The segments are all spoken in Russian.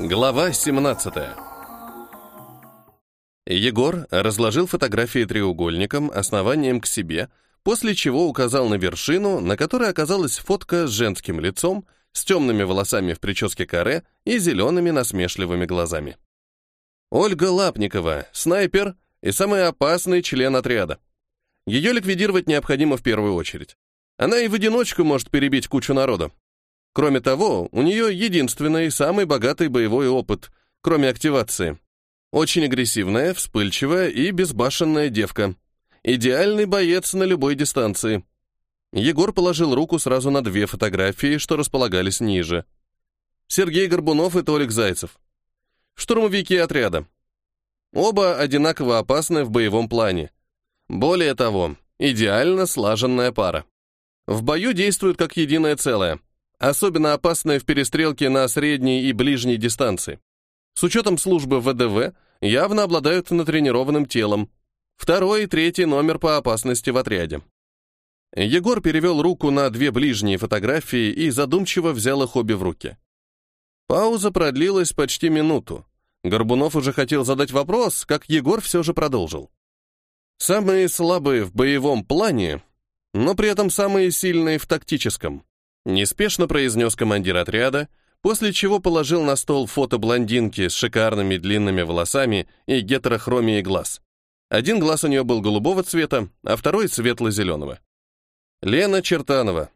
Глава 17 Егор разложил фотографии треугольником, основанием к себе, после чего указал на вершину, на которой оказалась фотка с женским лицом, с темными волосами в прическе каре и зелеными насмешливыми глазами. Ольга Лапникова, снайпер и самый опасный член отряда. Ее ликвидировать необходимо в первую очередь. Она и в одиночку может перебить кучу народа. Кроме того, у нее единственный и самый богатый боевой опыт, кроме активации. Очень агрессивная, вспыльчивая и безбашенная девка. Идеальный боец на любой дистанции. Егор положил руку сразу на две фотографии, что располагались ниже. Сергей Горбунов и Толик Зайцев. Штурмовики отряда. Оба одинаково опасны в боевом плане. Более того, идеально слаженная пара. В бою действуют как единое целое – особенно опасная в перестрелке на средней и ближней дистанции. С учетом службы ВДВ явно обладают натренированным телом. Второй и третий номер по опасности в отряде. Егор перевел руку на две ближние фотографии и задумчиво взял их обе в руки. Пауза продлилась почти минуту. Горбунов уже хотел задать вопрос, как Егор все же продолжил. Самые слабые в боевом плане, но при этом самые сильные в тактическом. Неспешно произнес командир отряда, после чего положил на стол фото блондинки с шикарными длинными волосами и гетерохромией глаз. Один глаз у нее был голубого цвета, а второй светло-зеленого. Лена Чертанова.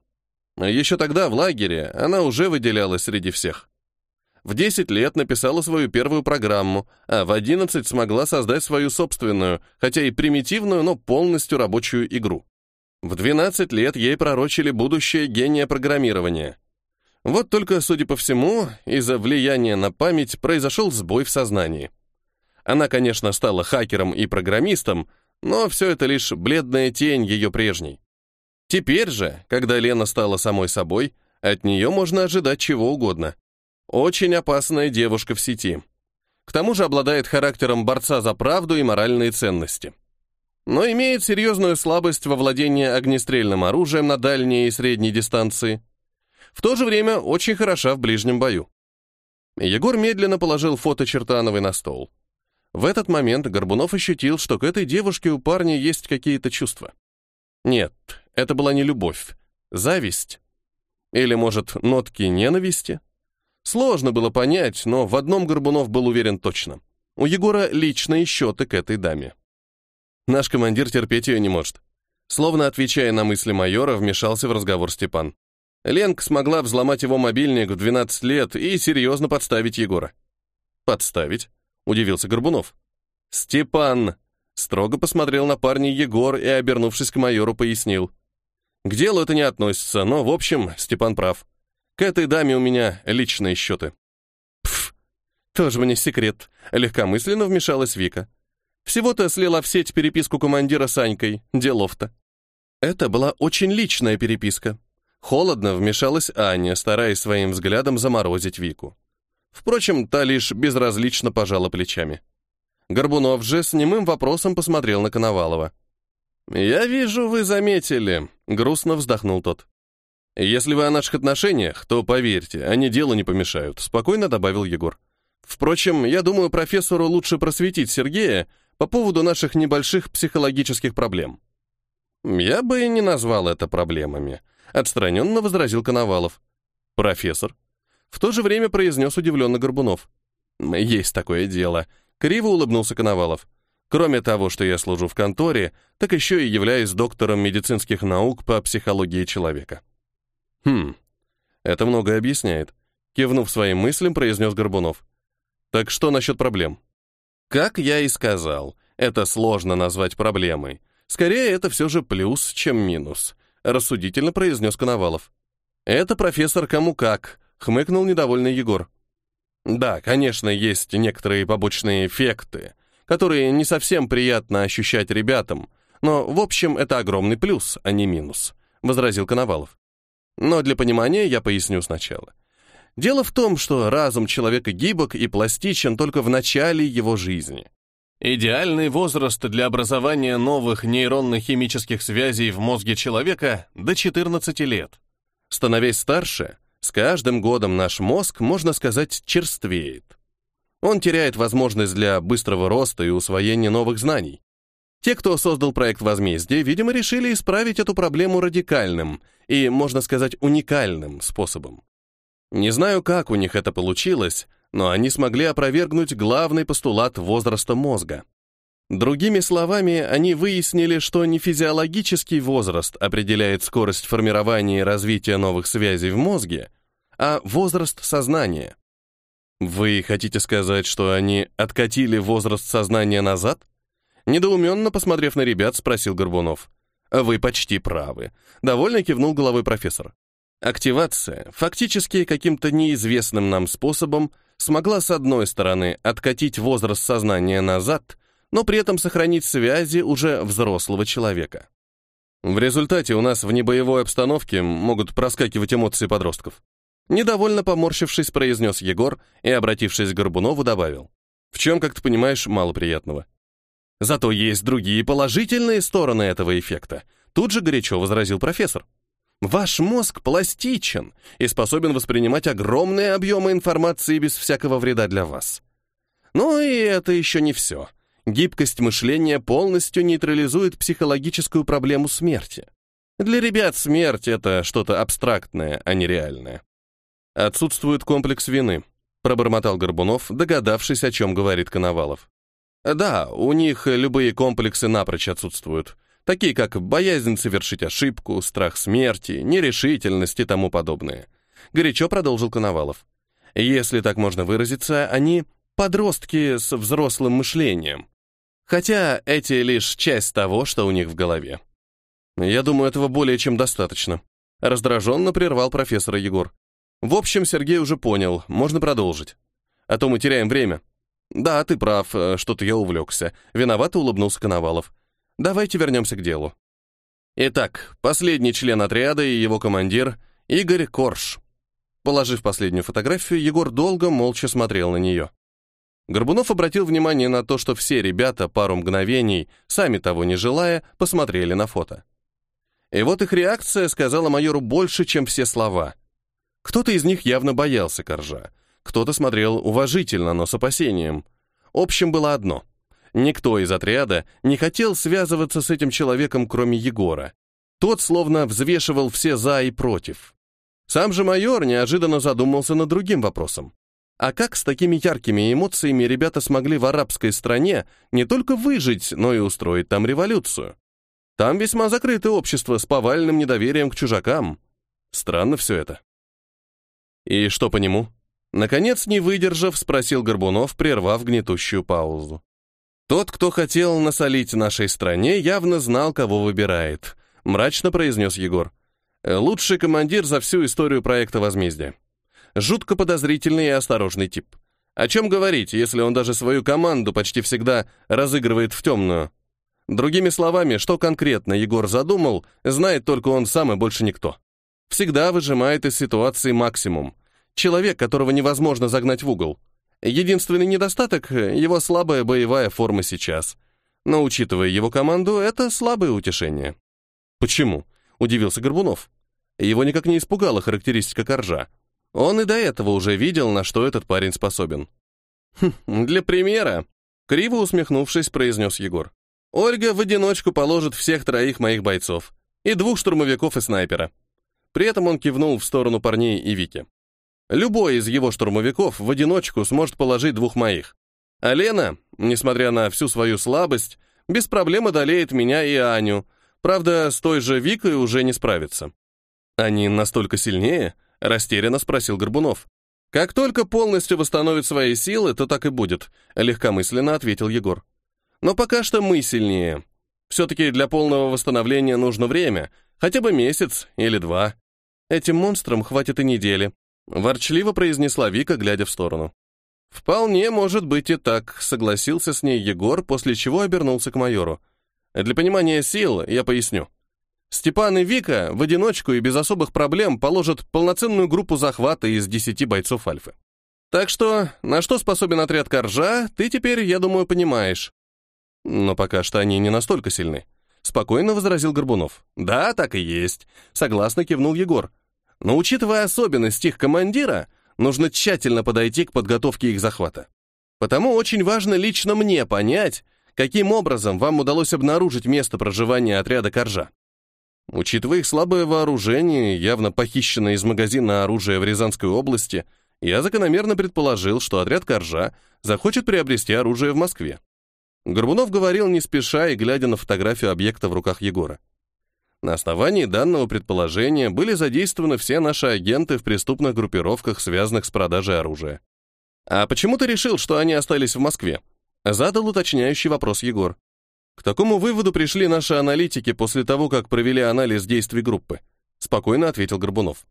Еще тогда, в лагере, она уже выделялась среди всех. В 10 лет написала свою первую программу, а в 11 смогла создать свою собственную, хотя и примитивную, но полностью рабочую игру. В 12 лет ей пророчили будущее гения программирования. Вот только, судя по всему, из-за влияния на память произошел сбой в сознании. Она, конечно, стала хакером и программистом, но все это лишь бледная тень ее прежней. Теперь же, когда Лена стала самой собой, от нее можно ожидать чего угодно. Очень опасная девушка в сети. К тому же обладает характером борца за правду и моральные ценности но имеет серьезную слабость во владении огнестрельным оружием на дальней и средней дистанции. В то же время очень хороша в ближнем бою. Егор медленно положил фото Чертановой на стол. В этот момент Горбунов ощутил, что к этой девушке у парня есть какие-то чувства. Нет, это была не любовь, зависть. Или, может, нотки ненависти? Сложно было понять, но в одном Горбунов был уверен точно. У Егора личные счеты к этой даме. Наш командир терпеть ее не может. Словно отвечая на мысли майора, вмешался в разговор Степан. Ленка смогла взломать его мобильник в 12 лет и серьезно подставить Егора. «Подставить?» — удивился Горбунов. «Степан!» — строго посмотрел на парня Егор и, обернувшись к майору, пояснил. «К делу это не относится, но, в общем, Степан прав. К этой даме у меня личные счеты». «Пф, тоже мне секрет», — легкомысленно вмешалась Вика. Всего-то слила в сеть переписку командира с Анькой, делов-то. Это была очень личная переписка. Холодно вмешалась Аня, стараясь своим взглядом заморозить Вику. Впрочем, та лишь безразлично пожала плечами. Горбунов же с немым вопросом посмотрел на Коновалова. «Я вижу, вы заметили», — грустно вздохнул тот. «Если вы о наших отношениях, то, поверьте, они делу не помешают», — спокойно добавил Егор. «Впрочем, я думаю, профессору лучше просветить Сергея, по поводу наших небольших психологических проблем. Я бы и не назвал это проблемами, отстраненно возразил Коновалов. Профессор. В то же время произнес удивленно Горбунов. Есть такое дело. Криво улыбнулся Коновалов. Кроме того, что я служу в конторе, так еще и являюсь доктором медицинских наук по психологии человека. Хм, это многое объясняет. Кивнув своим мыслям, произнес Горбунов. Так что насчет проблем? Как я и сказал, это сложно назвать проблемой. Скорее, это все же плюс, чем минус, рассудительно произнес Коновалов. Это профессор кому как, хмыкнул недовольный Егор. Да, конечно, есть некоторые побочные эффекты, которые не совсем приятно ощущать ребятам, но, в общем, это огромный плюс, а не минус, возразил Коновалов. Но для понимания я поясню сначала. Дело в том, что разум человека гибок и пластичен только в начале его жизни. Идеальный возраст для образования новых нейронно-химических связей в мозге человека до 14 лет. Становясь старше, С каждым годом наш мозг, можно сказать, черствеет. Он теряет возможность для быстрого роста и усвоения новых знаний. Те, кто создал проект «Возмездие», видимо, решили исправить эту проблему радикальным и, можно сказать, уникальным способом. Не знаю, как у них это получилось, но они смогли опровергнуть главный постулат возраста мозга. Другими словами, они выяснили, что не физиологический возраст определяет скорость формирования и развития новых связей в мозге, а возраст сознания. Вы хотите сказать, что они откатили возраст сознания назад? Недоуменно посмотрев на ребят, спросил Горбунов. Вы почти правы. Довольно кивнул головой профессор. Активация, фактически каким-то неизвестным нам способом, смогла с одной стороны откатить возраст сознания назад, но при этом сохранить связи уже взрослого человека. В результате у нас в небоевой обстановке могут проскакивать эмоции подростков. Недовольно поморщившись, произнес Егор и, обратившись к Горбунову, добавил. В чем, как ты понимаешь, мало приятного. Зато есть другие положительные стороны этого эффекта, тут же горячо возразил профессор. Ваш мозг пластичен и способен воспринимать огромные объемы информации без всякого вреда для вас. Но и это еще не все. Гибкость мышления полностью нейтрализует психологическую проблему смерти. Для ребят смерть — это что-то абстрактное, а не реальное. Отсутствует комплекс вины, пробормотал Горбунов, догадавшись, о чем говорит Коновалов. Да, у них любые комплексы напрочь отсутствуют такие как боязнь совершить ошибку, страх смерти, нерешительность и тому подобное. Горячо продолжил Коновалов. Если так можно выразиться, они подростки с взрослым мышлением. Хотя эти лишь часть того, что у них в голове. Я думаю, этого более чем достаточно. Раздраженно прервал профессора Егор. В общем, Сергей уже понял, можно продолжить. А то мы теряем время. Да, ты прав, что-то я увлекся. Виновато улыбнулся Коновалов. Давайте вернемся к делу. Итак, последний член отряда и его командир — Игорь Корж. Положив последнюю фотографию, Егор долго молча смотрел на нее. Горбунов обратил внимание на то, что все ребята пару мгновений, сами того не желая, посмотрели на фото. И вот их реакция сказала майору больше, чем все слова. Кто-то из них явно боялся Коржа, кто-то смотрел уважительно, но с опасением. Общим было одно — Никто из отряда не хотел связываться с этим человеком, кроме Егора. Тот словно взвешивал все «за» и «против». Сам же майор неожиданно задумался над другим вопросом. А как с такими яркими эмоциями ребята смогли в арабской стране не только выжить, но и устроить там революцию? Там весьма закрытое общество с повальным недоверием к чужакам. Странно все это. И что по нему? Наконец, не выдержав, спросил Горбунов, прервав гнетущую паузу. Тот, кто хотел насолить нашей стране, явно знал, кого выбирает, мрачно произнес Егор. «Э, лучший командир за всю историю проекта «Возмездие». Жутко подозрительный и осторожный тип. О чем говорить, если он даже свою команду почти всегда разыгрывает в темную? Другими словами, что конкретно Егор задумал, знает только он сам и больше никто. Всегда выжимает из ситуации максимум. Человек, которого невозможно загнать в угол. Единственный недостаток — его слабая боевая форма сейчас. Но, учитывая его команду, это слабое утешение. «Почему?» — удивился Горбунов. Его никак не испугала характеристика Коржа. Он и до этого уже видел, на что этот парень способен. «Хм, «Для примера», — криво усмехнувшись, произнес Егор. «Ольга в одиночку положит всех троих моих бойцов. И двух штурмовиков и снайпера». При этом он кивнул в сторону парней и Вики. Любой из его штурмовиков в одиночку сможет положить двух моих. А Лена, несмотря на всю свою слабость, без проблем одолеет меня и Аню. Правда, с той же Викой уже не справится. Они настолько сильнее? Растерянно спросил Горбунов. Как только полностью восстановит свои силы, то так и будет, легкомысленно ответил Егор. Но пока что мы сильнее. Все-таки для полного восстановления нужно время, хотя бы месяц или два. Этим монстрам хватит и недели. Ворчливо произнесла Вика, глядя в сторону. «Вполне может быть и так», — согласился с ней Егор, после чего обернулся к майору. «Для понимания сил я поясню. Степан и Вика в одиночку и без особых проблем положат полноценную группу захвата из десяти бойцов Альфы. Так что, на что способен отряд Коржа, ты теперь, я думаю, понимаешь. Но пока что они не настолько сильны. Спокойно возразил Горбунов. Да, так и есть. Согласно кивнул Егор. Но учитывая особенность их командира, нужно тщательно подойти к подготовке их захвата. Потому очень важно лично мне понять, каким образом вам удалось обнаружить место проживания отряда Коржа. Учитывая их слабое вооружение, явно похищенное из магазина оружие в Рязанской области, я закономерно предположил, что отряд Коржа захочет приобрести оружие в Москве. Горбунов говорил не спеша и глядя на фотографию объекта в руках Егора. На основании данного предположения были задействованы все наши агенты в преступных группировках, связанных с продажей оружия. «А почему ты решил, что они остались в Москве?» Задал уточняющий вопрос Егор. К такому выводу пришли наши аналитики после того, как провели анализ действий группы. Спокойно ответил Горбунов.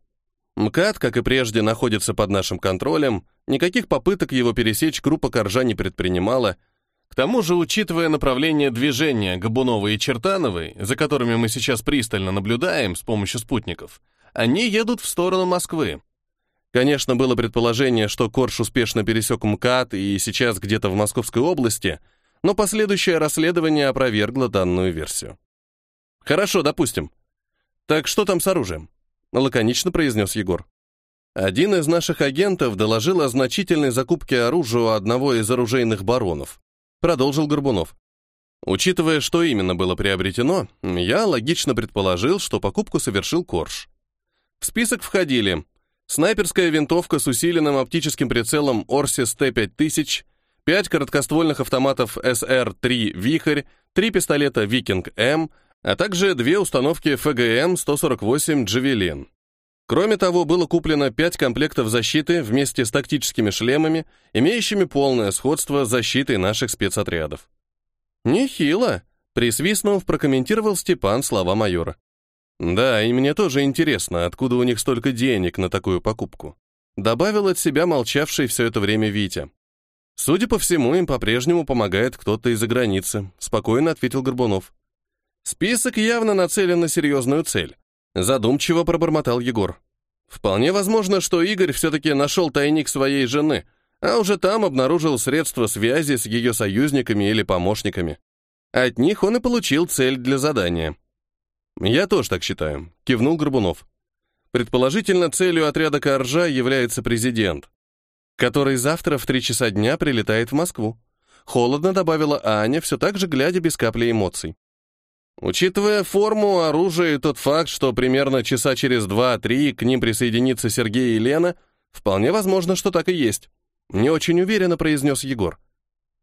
МКАД, как и прежде, находится под нашим контролем, никаких попыток его пересечь группа Коржа не предпринимала. К тому же, учитывая направление движения Габуновой и Чертановой, за которыми мы сейчас пристально наблюдаем с помощью спутников, они едут в сторону Москвы. Конечно, было предположение, что Корж успешно пересек МКАД и сейчас где-то в Московской области — но последующее расследование опровергло данную версию. «Хорошо, допустим. Так что там с оружием?» — лаконично произнес Егор. Один из наших агентов доложил о значительной закупке оружия у одного из оружейных баронов. Продолжил Горбунов. Учитывая, что именно было приобретено, я логично предположил, что покупку совершил Корж. В список входили снайперская винтовка с усиленным оптическим прицелом Орсис Т-5000 5 короткоствольных автоматов СР-3 «Вихрь», 3 пистолета «Викинг-М», а также две установки ФГМ-148 «Джавелин». Кроме того, было куплено 5 комплектов защиты вместе с тактическими шлемами, имеющими полное сходство с защитой наших спецотрядов. «Нехило», — присвистнув, прокомментировал Степан слова майора. «Да, и мне тоже интересно, откуда у них столько денег на такую покупку», добавил от себя молчавший все это время Витя. Судя по всему, им по-прежнему помогает кто-то из-за границы, спокойно ответил Горбунов. Список явно нацелен на серьезную цель. Задумчиво пробормотал Егор. Вполне возможно, что Игорь все-таки нашел тайник своей жены, а уже там обнаружил средства связи с ее союзниками или помощниками. От них он и получил цель для задания. «Я тоже так считаю», — кивнул Горбунов. Предположительно, целью отряда Коржа является президент который завтра в три часа дня прилетает в Москву. Холодно добавила Аня, все так же глядя без капли эмоций. Учитывая форму, оружие и тот факт, что примерно часа через два-три к ним присоединится Сергей и Лена, вполне возможно, что так и есть. Не очень уверенно произнес Егор.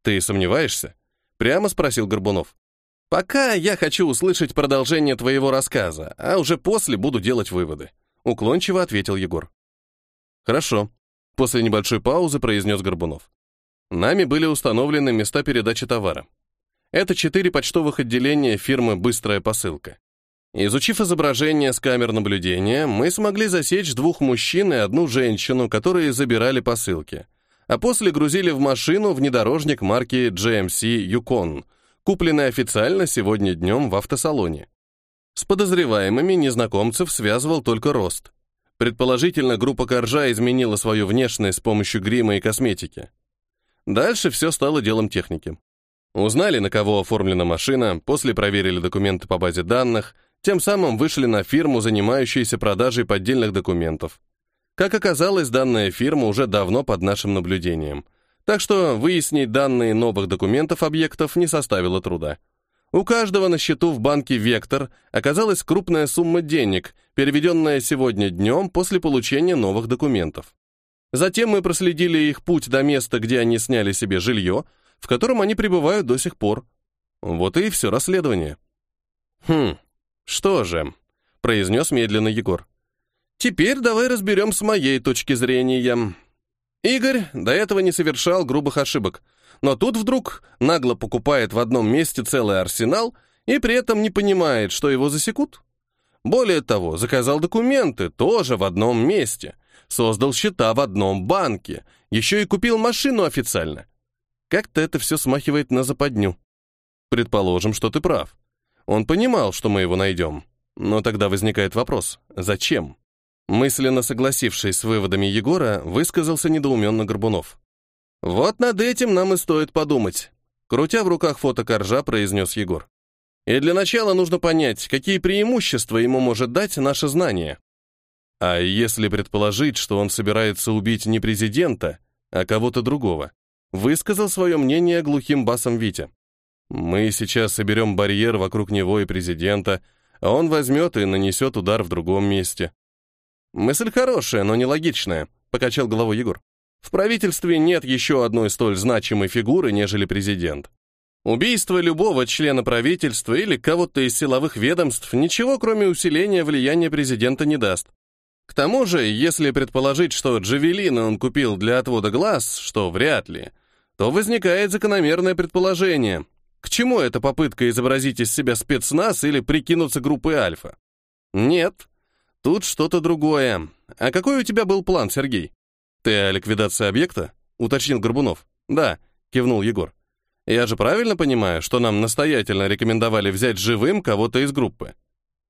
«Ты сомневаешься?» Прямо спросил Горбунов. «Пока я хочу услышать продолжение твоего рассказа, а уже после буду делать выводы», уклончиво ответил Егор. «Хорошо. После небольшой паузы произнес Горбунов. Нами были установлены места передачи товара. Это четыре почтовых отделения фирмы «Быстрая посылка». Изучив изображение с камер наблюдения, мы смогли засечь двух мужчин и одну женщину, которые забирали посылки, а после грузили в машину внедорожник марки GMC Yukon, купленный официально сегодня днем в автосалоне. С подозреваемыми незнакомцев связывал только рост. Предположительно, группа Коржа изменила свою внешность с помощью грима и косметики. Дальше все стало делом техники. Узнали, на кого оформлена машина, после проверили документы по базе данных, тем самым вышли на фирму, занимающуюся продажей поддельных документов. Как оказалось, данная фирма уже давно под нашим наблюдением. Так что выяснить данные новых документов объектов не составило труда. У каждого на счету в банке «Вектор» оказалась крупная сумма денег, переведенная сегодня днем после получения новых документов. Затем мы проследили их путь до места, где они сняли себе жилье, в котором они пребывают до сих пор. Вот и все расследование. «Хм, что же», — произнес медленно Егор. «Теперь давай разберем с моей точки зрения. Игорь до этого не совершал грубых ошибок, но тут вдруг нагло покупает в одном месте целый арсенал и при этом не понимает, что его засекут. Более того, заказал документы тоже в одном месте, создал счета в одном банке, еще и купил машину официально. Как-то это все смахивает на западню. Предположим, что ты прав. Он понимал, что мы его найдем. Но тогда возникает вопрос, зачем? Мысленно согласившись с выводами Егора, высказался недоуменно Горбунов. «Вот над этим нам и стоит подумать», — крутя в руках фото коржа, произнес Егор. «И для начала нужно понять, какие преимущества ему может дать наше знание». А если предположить, что он собирается убить не президента, а кого-то другого? Высказал свое мнение глухим басом Витя. Мы сейчас соберем барьер вокруг него и президента, а он возьмет и нанесет удар в другом месте. Мысль хорошая, но нелогичная, покачал головой Егор. В правительстве нет еще одной столь значимой фигуры, нежели президент. Убийство любого члена правительства или кого-то из силовых ведомств ничего, кроме усиления влияния президента, не даст. К тому же, если предположить, что джавелины он купил для отвода глаз, что вряд ли, то возникает закономерное предположение. К чему эта попытка изобразить из себя спецназ или прикинуться группой Альфа? Нет, тут что-то другое. А какой у тебя был план, Сергей? Ты о ликвидации объекта? Уточнил Горбунов. Да, кивнул Егор. Я же правильно понимаю, что нам настоятельно рекомендовали взять живым кого-то из группы?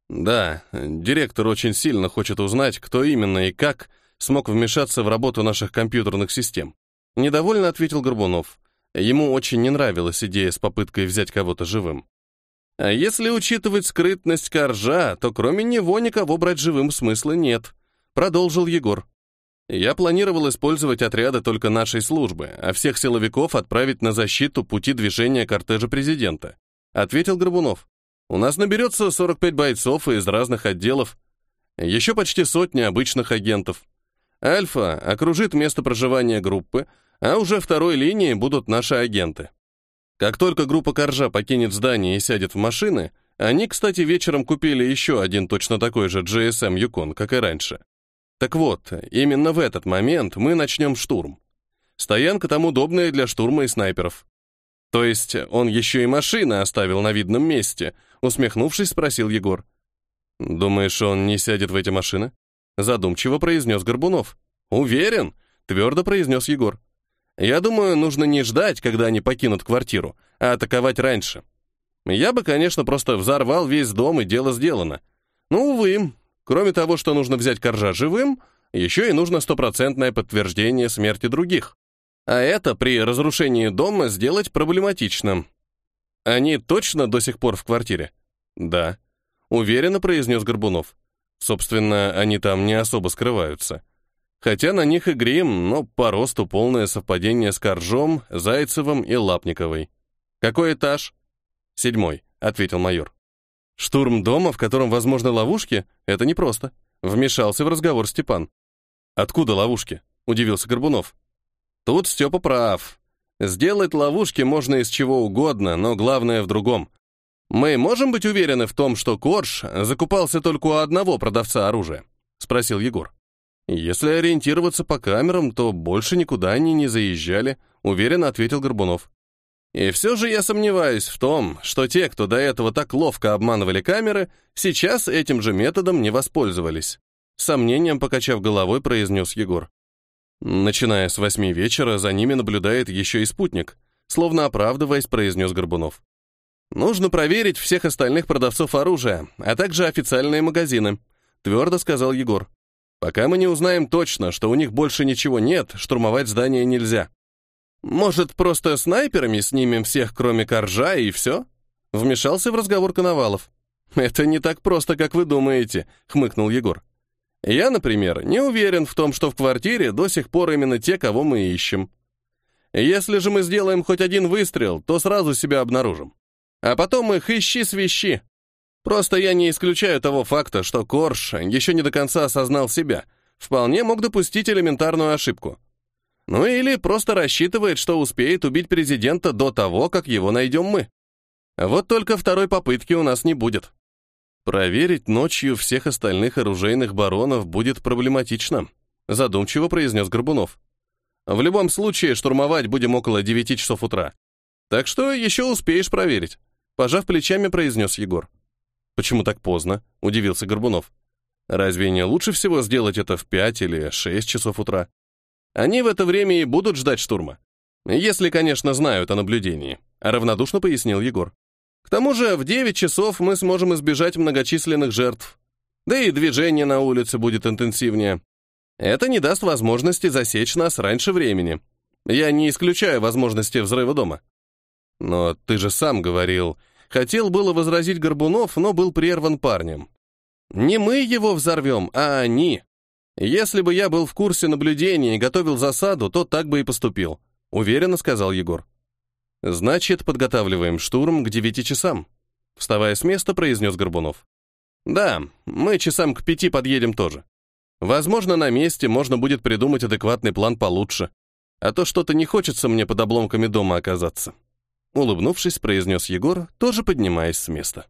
Да, директор очень сильно хочет узнать, кто именно и как смог вмешаться в работу наших компьютерных систем. Недовольно ответил Горбунов. Ему очень не нравилась идея с попыткой взять кого-то живым. А если учитывать скрытность Коржа, то кроме него никого брать живым смысла нет, продолжил Егор. Я планировал использовать отряды только нашей службы, а всех силовиков отправить на защиту пути движения кортежа президента», — ответил Горбунов. «У нас наберется 45 бойцов из разных отделов, еще почти сотни обычных агентов. Альфа окружит место проживания группы, а уже второй линии будут наши агенты. Как только группа Коржа покинет здание и сядет в машины, они, кстати, вечером купили еще один точно такой же GSM Yukon, как и раньше. Так вот, именно в этот момент мы начнем штурм. Стоянка там удобная для штурма и снайперов. То есть он еще и машины оставил на видном месте, усмехнувшись, спросил Егор. Думаешь, он не сядет в эти машины? Задумчиво произнес Горбунов. Уверен, твердо произнес Егор. Я думаю, нужно не ждать, когда они покинут квартиру, а атаковать раньше. Я бы, конечно, просто взорвал весь дом, и дело сделано. Ну, увы, Кроме того, что нужно взять Коржа живым, еще и нужно стопроцентное подтверждение смерти других. А это при разрушении дома сделать проблематично. Они точно до сих пор в квартире? Да. Уверенно произнес Горбунов. Собственно, они там не особо скрываются. Хотя на них и грим, но по росту полное совпадение с Коржом, Зайцевым и Лапниковой. Какой этаж? Седьмой, ответил майор. Штурм дома, в котором возможны ловушки, это непросто. Вмешался в разговор Степан. Откуда ловушки? Удивился Горбунов. Тут Степа прав. Сделать ловушки можно из чего угодно, но главное в другом. Мы можем быть уверены в том, что Корж закупался только у одного продавца оружия? Спросил Егор. Если ориентироваться по камерам, то больше никуда они не заезжали, уверенно ответил Горбунов. И все же я сомневаюсь в том, что те, кто до этого так ловко обманывали камеры, сейчас этим же методом не воспользовались. сомнением покачав головой, произнес Егор. Начиная с восьми вечера, за ними наблюдает еще и спутник, словно оправдываясь, произнес Горбунов. Нужно проверить всех остальных продавцов оружия, а также официальные магазины, твердо сказал Егор. Пока мы не узнаем точно, что у них больше ничего нет, штурмовать здание нельзя. Может, просто снайперами снимем всех, кроме Коржа, и все?» Вмешался в разговор Коновалов. «Это не так просто, как вы думаете», — хмыкнул Егор. «Я, например, не уверен в том, что в квартире до сих пор именно те, кого мы ищем. Если же мы сделаем хоть один выстрел, то сразу себя обнаружим. А потом их ищи свищи. Просто я не исключаю того факта, что Корж еще не до конца осознал себя, вполне мог допустить элементарную ошибку. Ну или просто рассчитывает, что успеет убить президента до того, как его найдем мы. Вот только второй попытки у нас не будет. Проверить ночью всех остальных оружейных баронов будет проблематично, задумчиво произнес Горбунов. В любом случае, штурмовать будем около 9 часов утра. Так что еще успеешь проверить. Пожав плечами, произнес Егор. Почему так поздно? Удивился Горбунов. Разве не лучше всего сделать это в 5 или 6 часов утра? Они в это время и будут ждать штурма. Если, конечно, знают о наблюдении, равнодушно пояснил Егор. К тому же в 9 часов мы сможем избежать многочисленных жертв. Да и движение на улице будет интенсивнее. Это не даст возможности засечь нас раньше времени. Я не исключаю возможности взрыва дома. Но ты же сам говорил. Хотел было возразить Горбунов, но был прерван парнем. Не мы его взорвем, а они. Если бы я был в курсе наблюдения и готовил засаду, то так бы и поступил, уверенно сказал Егор. Значит, подготавливаем штурм к девяти часам, вставая с места, произнес Горбунов. Да, мы часам к пяти подъедем тоже. Возможно, на месте можно будет придумать адекватный план получше. А то что-то не хочется мне под обломками дома оказаться. Улыбнувшись, произнес Егор, тоже поднимаясь с места.